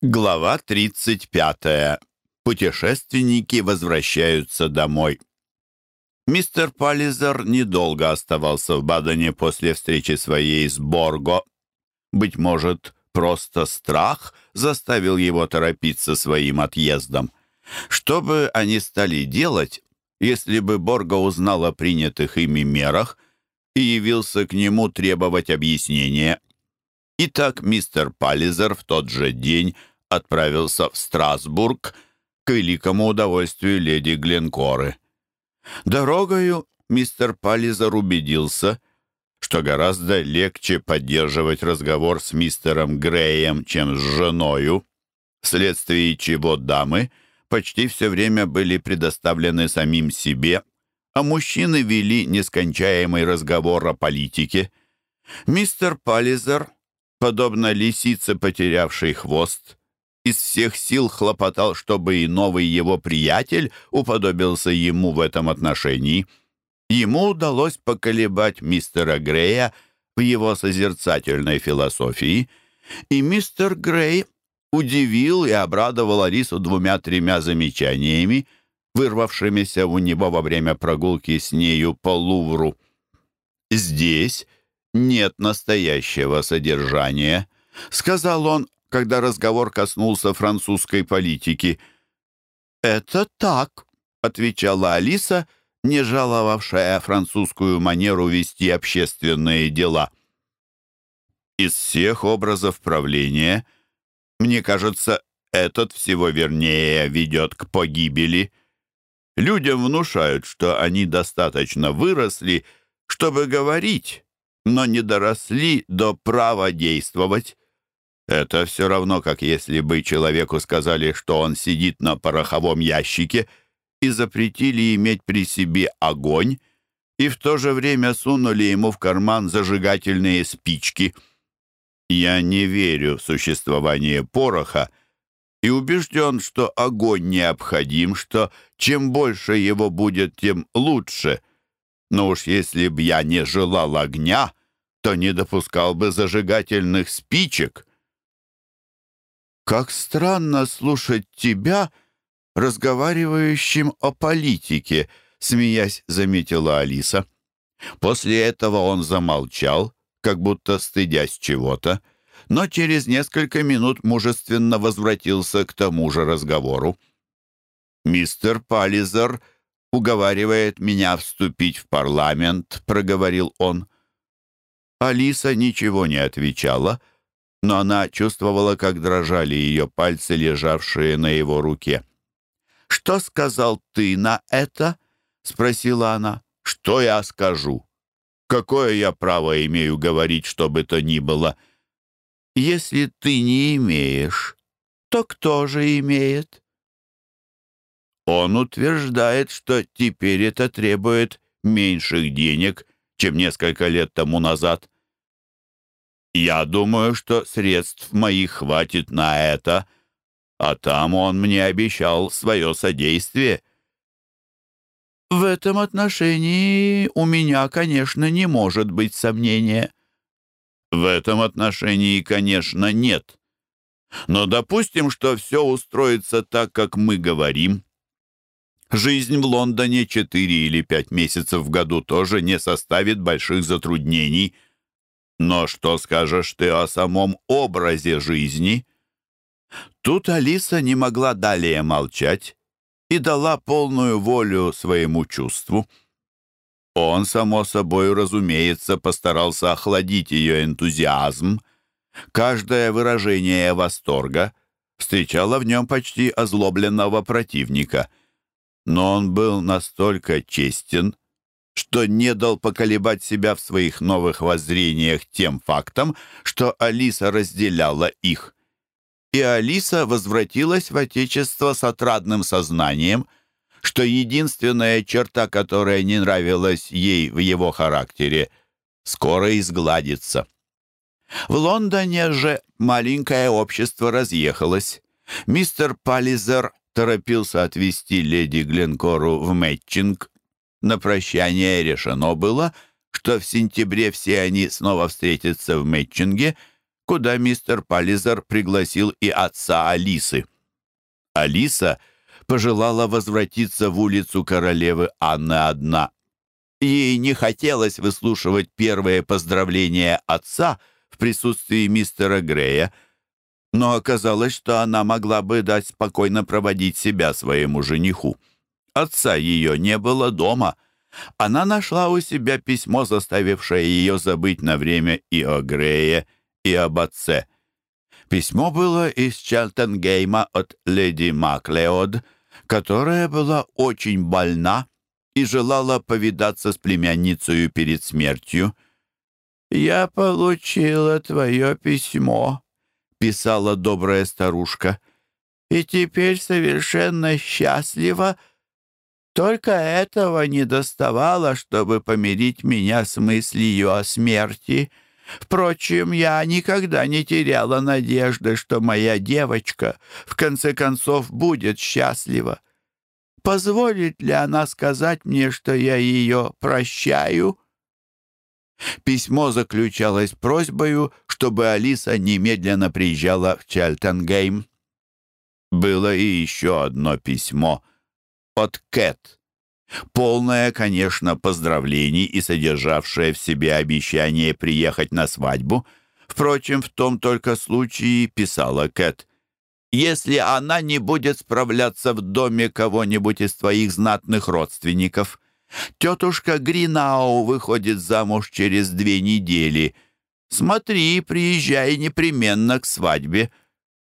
Глава 35. Путешественники возвращаются домой. Мистер Паллизер недолго оставался в Бадене после встречи своей с Борго. Быть может, просто страх заставил его торопиться своим отъездом. Что бы они стали делать, если бы Борго узнал о принятых ими мерах и явился к нему требовать объяснения – Итак, мистер Паллизер в тот же день отправился в Страсбург к великому удовольствию леди Гленкоры. Дорогою мистер Паллизер убедился, что гораздо легче поддерживать разговор с мистером Греем, чем с женою, вследствие чего дамы почти все время были предоставлены самим себе, а мужчины вели нескончаемый разговор о политике. Мистер Паллизер подобно лисице, потерявшей хвост. Из всех сил хлопотал, чтобы и новый его приятель уподобился ему в этом отношении. Ему удалось поколебать мистера Грея в его созерцательной философии, и мистер Грей удивил и обрадовал Арису двумя-тремя замечаниями, вырвавшимися у него во время прогулки с нею по Лувру. Здесь нет настоящего содержания», — сказал он, когда разговор коснулся французской политики. «Это так», — отвечала Алиса, не жаловавшая французскую манеру вести общественные дела. «Из всех образов правления, мне кажется, этот всего вернее ведет к погибели. Людям внушают, что они достаточно выросли, чтобы говорить» но не доросли до права действовать. Это все равно, как если бы человеку сказали, что он сидит на пороховом ящике и запретили иметь при себе огонь, и в то же время сунули ему в карман зажигательные спички. Я не верю в существование пороха и убежден, что огонь необходим, что чем больше его будет, тем лучше. Но уж если б я не желал огня, то не допускал бы зажигательных спичек. «Как странно слушать тебя, разговаривающим о политике», — смеясь заметила Алиса. После этого он замолчал, как будто стыдясь чего-то, но через несколько минут мужественно возвратился к тому же разговору. «Мистер Паллизер уговаривает меня вступить в парламент», — проговорил он. Алиса ничего не отвечала, но она чувствовала, как дрожали ее пальцы, лежавшие на его руке. «Что сказал ты на это?» — спросила она. «Что я скажу? Какое я право имею говорить, что бы то ни было?» «Если ты не имеешь, то кто же имеет?» Он утверждает, что теперь это требует меньших денег — чем несколько лет тому назад. Я думаю, что средств моих хватит на это, а там он мне обещал свое содействие. В этом отношении у меня, конечно, не может быть сомнения. В этом отношении, конечно, нет. Но допустим, что все устроится так, как мы говорим — Жизнь в Лондоне четыре или пять месяцев в году тоже не составит больших затруднений. Но что скажешь ты о самом образе жизни? Тут Алиса не могла далее молчать и дала полную волю своему чувству. Он, само собой, разумеется, постарался охладить ее энтузиазм. Каждое выражение восторга встречало в нем почти озлобленного противника — Но он был настолько честен, что не дал поколебать себя в своих новых воззрениях тем фактом, что Алиса разделяла их. И Алиса возвратилась в Отечество с отрадным сознанием, что единственная черта, которая не нравилась ей в его характере, скоро изгладится. В Лондоне же маленькое общество разъехалось. Мистер торопил отвезти леди Гленкору в Мэтчинг. На прощание решено было, что в сентябре все они снова встретятся в Мэтчинге, куда мистер Паллизер пригласил и отца Алисы. Алиса пожелала возвратиться в улицу королевы Анны одна. Ей не хотелось выслушивать первые поздравления отца в присутствии мистера Грея, но оказалось, что она могла бы дать спокойно проводить себя своему жениху. Отца ее не было дома. Она нашла у себя письмо, заставившее ее забыть на время и о Грее, и об отце. Письмо было из Чалтенгейма от леди Маклеод, которая была очень больна и желала повидаться с племянницей перед смертью. «Я получила твое письмо», писала добрая старушка. «И теперь совершенно счастлива. Только этого не доставало, чтобы помирить меня с мыслью о смерти. Впрочем, я никогда не теряла надежды, что моя девочка в конце концов будет счастлива. Позволит ли она сказать мне, что я ее прощаю?» Письмо заключалось просьбою, чтобы Алиса немедленно приезжала в Чалтенгейм. Было и еще одно письмо от Кэт полное, конечно, поздравлений и содержавшее в себе обещание приехать на свадьбу. Впрочем, в том только случае писала Кэт. «Если она не будет справляться в доме кого-нибудь из твоих знатных родственников, Тетушка Гринау выходит замуж через две недели. Смотри, приезжай непременно к свадьбе.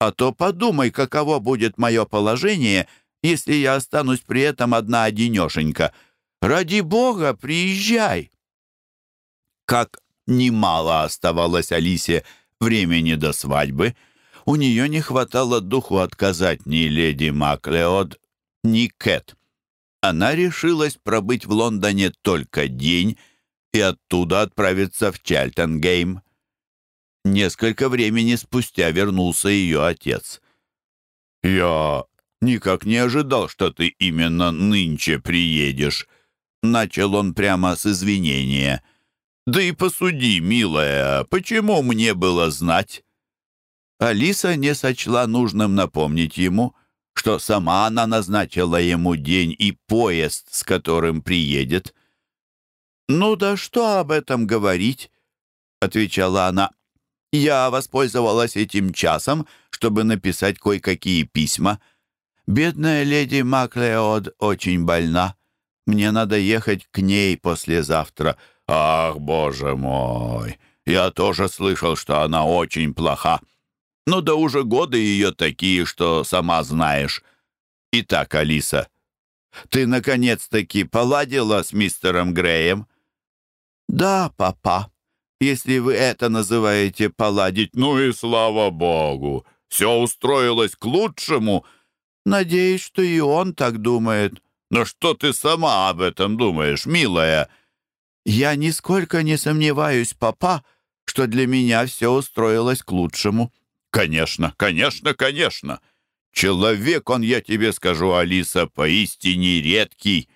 А то подумай, каково будет мое положение, если я останусь при этом одна одинешенька. Ради бога, приезжай!» Как немало оставалось Алисе времени до свадьбы, у нее не хватало духу отказать ни леди Маклеод, ни Кэт она решилась пробыть в Лондоне только день и оттуда отправиться в Чальтенгейм. Несколько времени спустя вернулся ее отец. «Я никак не ожидал, что ты именно нынче приедешь», — начал он прямо с извинения. «Да и посуди, милая, почему мне было знать?» Алиса не сочла нужным напомнить ему — что сама она назначила ему день и поезд, с которым приедет. «Ну да что об этом говорить?» — отвечала она. «Я воспользовалась этим часом, чтобы написать кое-какие письма. Бедная леди Маклеод очень больна. Мне надо ехать к ней послезавтра». «Ах, боже мой! Я тоже слышал, что она очень плоха но да уже годы ее такие, что сама знаешь. Итак, Алиса, ты наконец-таки поладила с мистером Греем?» «Да, папа, если вы это называете поладить, ну и слава богу, все устроилось к лучшему. Надеюсь, что и он так думает». «Но что ты сама об этом думаешь, милая?» «Я нисколько не сомневаюсь, папа, что для меня все устроилось к лучшему». Конечно, конечно, конечно. Человек он, я тебе скажу, Алиса, поистине редкий.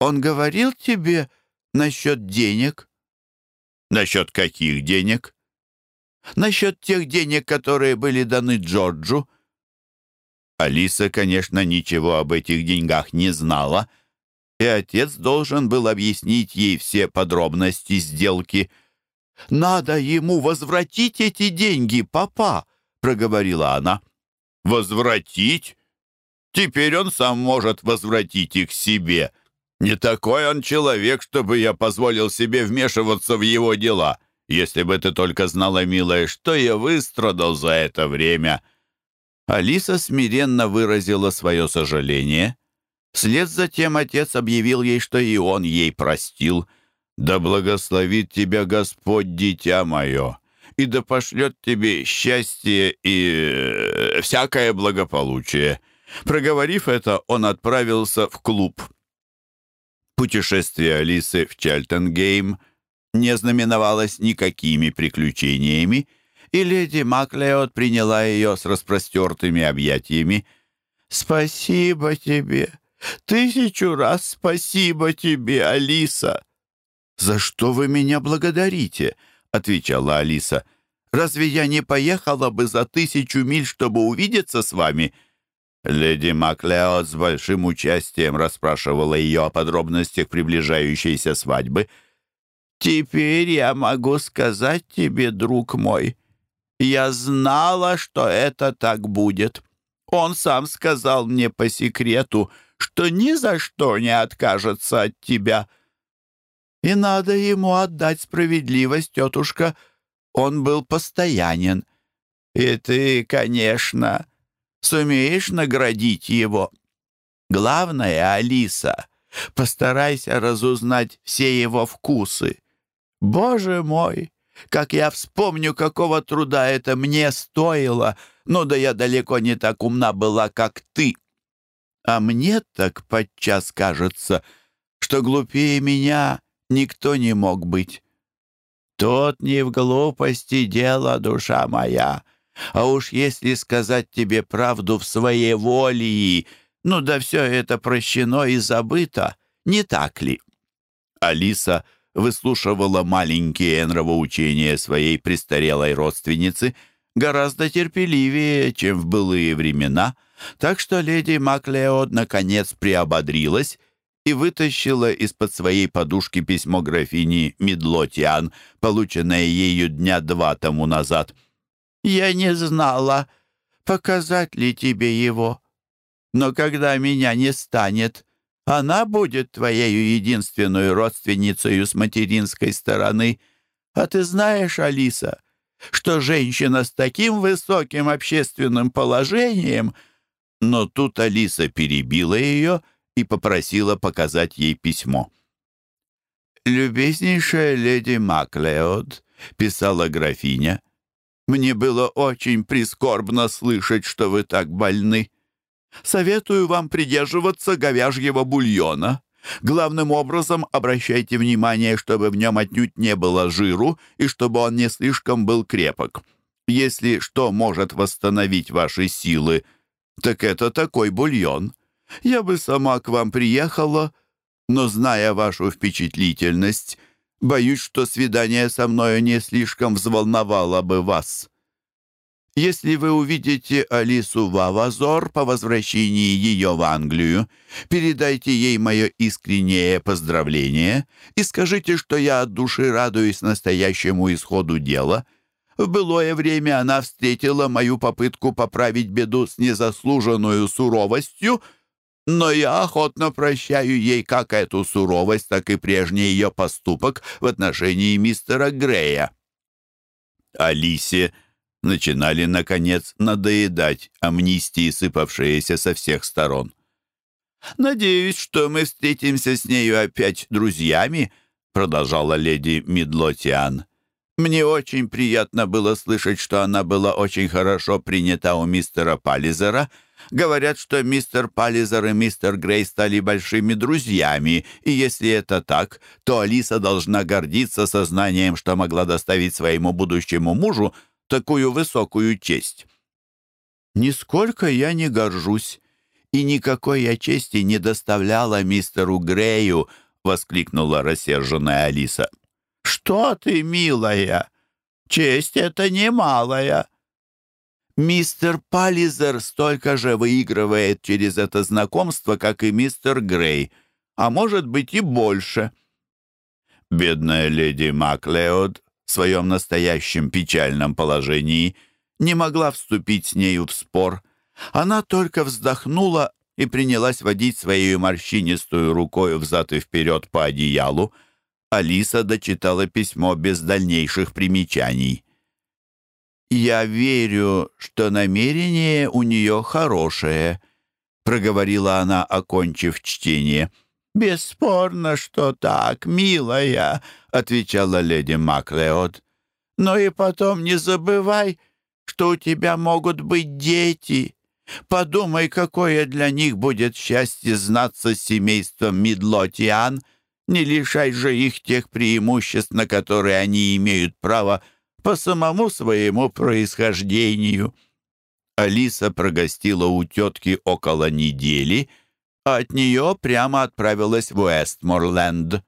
Он говорил тебе насчет денег? Насчет каких денег? Насчет тех денег, которые были даны Джорджу. Алиса, конечно, ничего об этих деньгах не знала, и отец должен был объяснить ей все подробности сделки. «Надо ему возвратить эти деньги, папа!» — проговорила она. «Возвратить? Теперь он сам может возвратить их себе. Не такой он человек, чтобы я позволил себе вмешиваться в его дела. Если бы ты только знала, милая, что я выстрадал за это время». Алиса смиренно выразила свое сожаление. Вслед за тем отец объявил ей, что и он ей простил. «Да благословит тебя Господь, дитя мое, и да пошлет тебе счастье и э, всякое благополучие». Проговорив это, он отправился в клуб. Путешествие Алисы в Чальтенгейм не знаменовалось никакими приключениями, и леди Маклеод приняла ее с распростертыми объятиями. «Спасибо тебе! Тысячу раз спасибо тебе, Алиса!» «За что вы меня благодарите?» — отвечала Алиса. Разве я не поехала бы за тысячу миль, чтобы увидеться с вами?» Леди Маклеод с большим участием расспрашивала ее о подробностях приближающейся свадьбы. «Теперь я могу сказать тебе, друг мой, я знала, что это так будет. Он сам сказал мне по секрету, что ни за что не откажется от тебя. И надо ему отдать справедливость, тетушка. Он был постоянен. И ты, конечно, сумеешь наградить его. Главное, Алиса, постарайся разузнать все его вкусы. Боже мой, как я вспомню, какого труда это мне стоило, ну да я далеко не так умна была, как ты. А мне так подчас кажется, что глупее меня никто не мог быть. тот не в глупости дело, душа моя. А уж если сказать тебе правду в своей воле, ну да все это прощено и забыто, не так ли?» Алиса выслушивала маленькие нравоучения своей престарелой родственницы гораздо терпеливее, чем в былые времена, так что леди Маклеод наконец приободрилась и вытащила из-под своей подушки письмо графини Медлотиан, полученное ею дня два тому назад. «Я не знала, показать ли тебе его, но когда меня не станет, она будет твоей единственной родственницей с материнской стороны. А ты знаешь, Алиса, что женщина с таким высоким общественным положением...» Но тут Алиса перебила ее и попросила показать ей письмо. «Любезнейшая леди Маклеод», — писала графиня, — «мне было очень прискорбно слышать, что вы так больны. Советую вам придерживаться говяжьего бульона». Главным образом обращайте внимание, чтобы в нем отнюдь не было жиру и чтобы он не слишком был крепок. Если что может восстановить ваши силы, так это такой бульон. Я бы сама к вам приехала, но, зная вашу впечатлительность, боюсь, что свидание со мною не слишком взволновало бы вас. Если вы увидите Алису в Авазор по возвращении ее в Англию, передайте ей мое искреннее поздравление и скажите, что я от души радуюсь настоящему исходу дела. В былое время она встретила мою попытку поправить беду с незаслуженную суровостью, но я охотно прощаю ей как эту суровость, так и прежний ее поступок в отношении мистера Грея. Алисе начинали, наконец, надоедать амнистии, сыпавшиеся со всех сторон. «Надеюсь, что мы встретимся с нею опять друзьями», продолжала леди Мидлотиан. «Мне очень приятно было слышать, что она была очень хорошо принята у мистера Паллизера. Говорят, что мистер Паллизер и мистер Грей стали большими друзьями, и если это так, то Алиса должна гордиться сознанием, что могла доставить своему будущему мужу такую высокую честь. Нисколько я не горжусь, и никакой я чести не доставляла мистеру Грею, воскликнула рассерженная Алиса. Что ты, милая? Честь это немалая. Мистер Паллизер столько же выигрывает через это знакомство, как и мистер Грей, а может быть и больше. Бедная леди Маклеод в своем настоящем печальном положении, не могла вступить с нею в спор. Она только вздохнула и принялась водить своей морщинистую рукой взад и вперед по одеялу. Алиса дочитала письмо без дальнейших примечаний. «Я верю, что намерение у нее хорошее», — проговорила она, окончив чтение. «Бесспорно, что так, по самому своему происхождению. Алиса прогостила у тетки около недели, а от нее прямо отправилась в Уэстморленд.